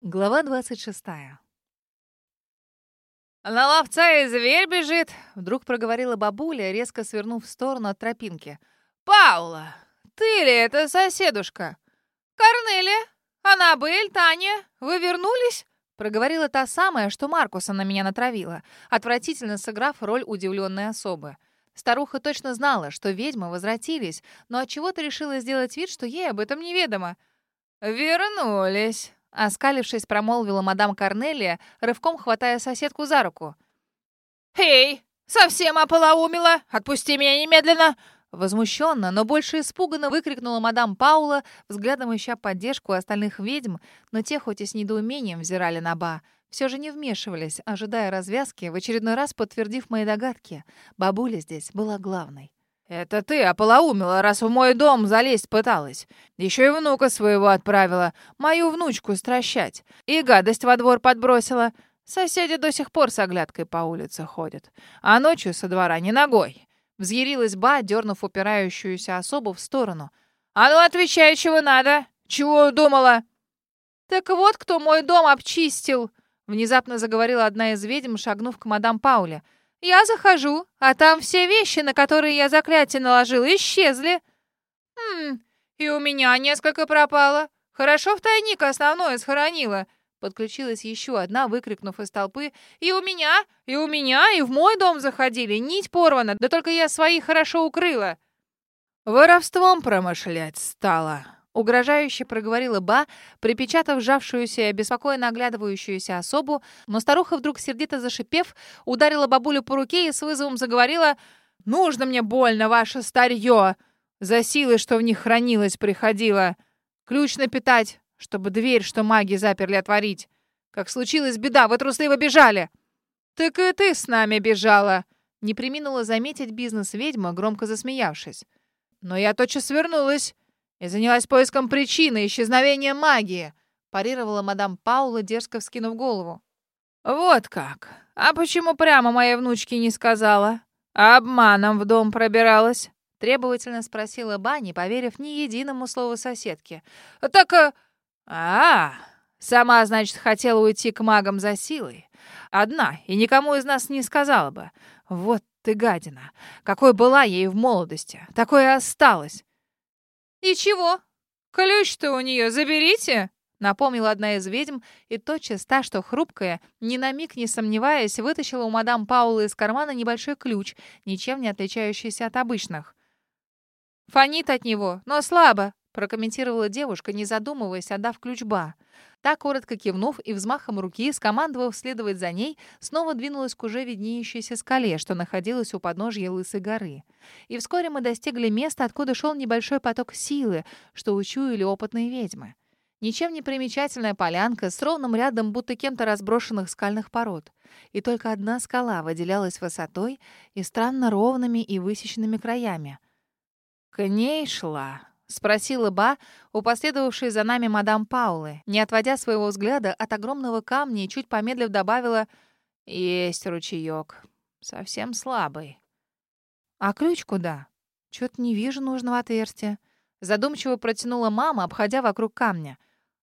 Глава 26. «На ловца и зверь бежит!» — вдруг проговорила бабуля, резко свернув в сторону от тропинки. «Паула, ты ли это соседушка? Корнелия, Аннабель, Таня, вы вернулись?» Проговорила та самая, что Маркуса на меня натравила, отвратительно сыграв роль удивленной особы. Старуха точно знала, что ведьмы возвратились, но отчего-то решила сделать вид, что ей об этом неведомо. «Вернулись!» Оскалившись, промолвила мадам Корнелия, рывком хватая соседку за руку. «Эй, совсем ополоумила! Отпусти меня немедленно!» Возмущенно, но больше испуганно выкрикнула мадам Паула, взглядом ища поддержку остальных ведьм, но те хоть и с недоумением взирали на Ба, все же не вмешивались, ожидая развязки, в очередной раз подтвердив мои догадки. Бабуля здесь была главной. «Это ты ополоумила, раз в мой дом залезть пыталась. Еще и внука своего отправила, мою внучку стращать. И гадость во двор подбросила. Соседи до сих пор с оглядкой по улице ходят. А ночью со двора не ногой». Взъярилась Ба, дернув упирающуюся особу в сторону. «А ну, отвечай, чего надо! Чего думала?» «Так вот, кто мой дом обчистил!» Внезапно заговорила одна из ведьм, шагнув к мадам Пауле. Я захожу, а там все вещи, на которые я заклятие наложила, исчезли. Хм, и у меня несколько пропало. Хорошо в тайник основное схоронила. Подключилась еще одна, выкрикнув из толпы. «И у меня, и у меня, и в мой дом заходили. Нить порвана, да только я свои хорошо укрыла». «Воровством промышлять стала», Угрожающе проговорила Ба, припечатав сжавшуюся и обеспокоенно оглядывающуюся особу, но старуха вдруг, сердито зашипев, ударила бабулю по руке и с вызовом заговорила «Нужно мне больно, ваше старье! За силы, что в них хранилось, приходило. Ключ напитать, чтобы дверь, что маги заперли, отворить. Как случилась беда, вы трусливо бежали!» «Так и ты с нами бежала!» Не приминула заметить бизнес-ведьма, громко засмеявшись. «Но я тотчас вернулась!» И занялась поиском причины исчезновения магии», парировала мадам Паула, дерзко вскинув голову. «Вот как! А почему прямо моей внучке не сказала? Обманом в дом пробиралась?» Требовательно спросила Ба, не поверив ни единому слову соседки. «Так... а, а Сама, значит, хотела уйти к магам за силой. Одна, и никому из нас не сказала бы. Вот ты гадина! Какой была ей в молодости, такой и осталась. «И чего? Ключ-то у нее заберите!» Напомнила одна из ведьм, и тотчас та, что хрупкая, ни на миг не сомневаясь, вытащила у мадам Паулы из кармана небольшой ключ, ничем не отличающийся от обычных. «Фонит от него, но слабо», — прокомментировала девушка, не задумываясь, отдав ключ Ба. Та, коротко кивнув и взмахом руки, скомандовав следовать за ней, снова двинулась к уже виднеющейся скале, что находилась у подножья Лысой горы. И вскоре мы достигли места, откуда шел небольшой поток силы, что учуяли опытные ведьмы. Ничем не примечательная полянка с ровным рядом будто кем-то разброшенных скальных пород. И только одна скала выделялась высотой и странно ровными и высеченными краями. К ней шла — спросила Ба, у последовавшей за нами мадам Паулы, не отводя своего взгляда от огромного камня и чуть помедлив добавила «Есть ручеёк, совсем слабый». «А ключ куда? Чё-то не вижу нужного отверстия». Задумчиво протянула мама, обходя вокруг камня.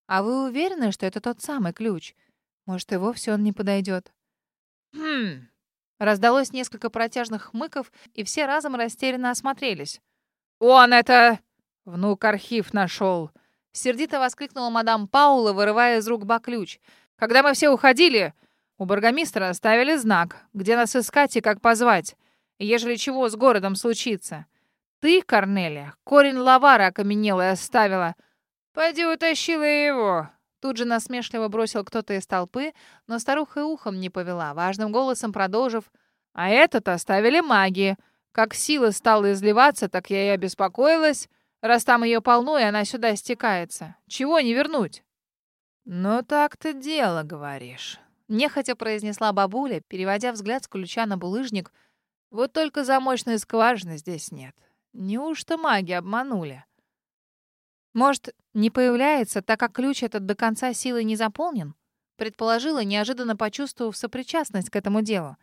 «А вы уверены, что это тот самый ключ? Может, и вовсе он не подойдет?» «Хм...» Раздалось несколько протяжных хмыков, и все разом растерянно осмотрелись. «Он это...» «Внук архив нашел!» — сердито воскликнула мадам Паула, вырывая из рук баключ. «Когда мы все уходили, у бургомистра оставили знак, где нас искать и как позвать, ежели чего с городом случится. Ты, Корнелия, корень лавара окаменелый оставила. Пойди утащила его!» Тут же насмешливо бросил кто-то из толпы, но старуха ухом не повела, важным голосом продолжив. «А этот оставили маги. Как сила стала изливаться, так я и обеспокоилась. Раз там ее полно, и она сюда стекается. Чего не вернуть?» «Ну так ты дело, говоришь», — нехотя произнесла бабуля, переводя взгляд с ключа на булыжник. «Вот только замочной скважины здесь нет. Неужто маги обманули?» «Может, не появляется, так как ключ этот до конца силы не заполнен?» Предположила, неожиданно почувствовав сопричастность к этому делу.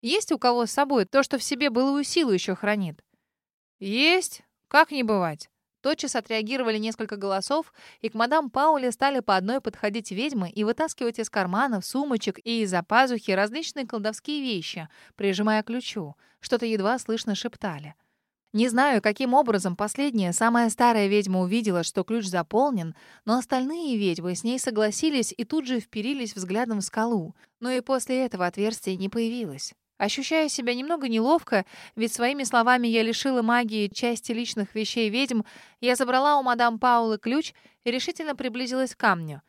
«Есть у кого с собой то, что в себе былую силу еще хранит?» «Есть. Как не бывать?» Тотчас отреагировали несколько голосов, и к мадам Пауле стали по одной подходить ведьмы и вытаскивать из карманов, сумочек и из-за пазухи различные колдовские вещи, прижимая ключу. Что-то едва слышно шептали. Не знаю, каким образом последняя, самая старая ведьма увидела, что ключ заполнен, но остальные ведьмы с ней согласились и тут же вперились взглядом в скалу. Но и после этого отверстие не появилось. Ощущая себя немного неловко, ведь своими словами я лишила магии части личных вещей ведьм, я забрала у мадам Паулы ключ и решительно приблизилась к камню.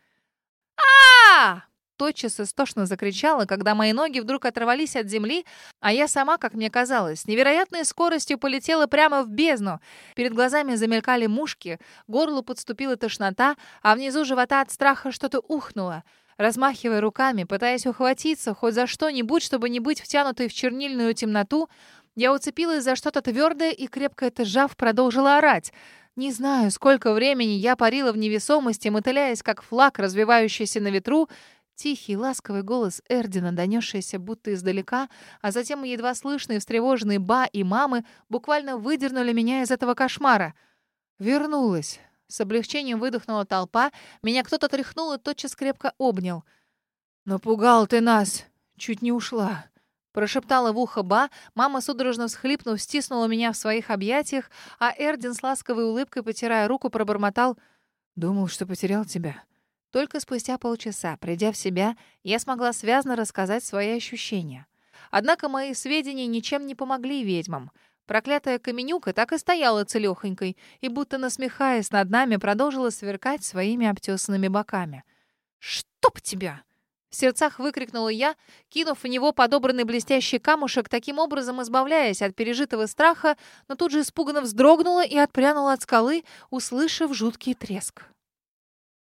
а Тотчас истошно закричала, когда мои ноги вдруг оторвались от земли, а я сама, как мне казалось, с невероятной скоростью полетела прямо в бездну. Перед глазами замелькали мушки, горлу подступила тошнота, а внизу живота от страха что-то ухнуло — Размахивая руками, пытаясь ухватиться хоть за что-нибудь, чтобы не быть втянутой в чернильную темноту, я уцепилась за что-то твердое и, крепко это сжав, продолжила орать. Не знаю, сколько времени я парила в невесомости, мотыляясь, как флаг, развивающийся на ветру, Тихий, ласковый голос Эрдина, донесшийся будто издалека, а затем едва слышные встревоженные ба и мамы буквально выдернули меня из этого кошмара. Вернулась. С облегчением выдохнула толпа, меня кто-то тряхнул и тотчас крепко обнял. «Напугал ты нас! Чуть не ушла!» Прошептала в ухо Ба, мама, судорожно всхлипнув, стиснула меня в своих объятиях, а Эрдин с ласковой улыбкой, потирая руку, пробормотал «Думал, что потерял тебя». Только спустя полчаса, придя в себя, я смогла связно рассказать свои ощущения. Однако мои сведения ничем не помогли ведьмам — Проклятая каменюка так и стояла целёхонькой и, будто насмехаясь над нами, продолжила сверкать своими обтесанными боками. «Чтоб тебя!» В сердцах выкрикнула я, кинув в него подобранный блестящий камушек, таким образом избавляясь от пережитого страха, но тут же испуганно вздрогнула и отпрянула от скалы, услышав жуткий треск.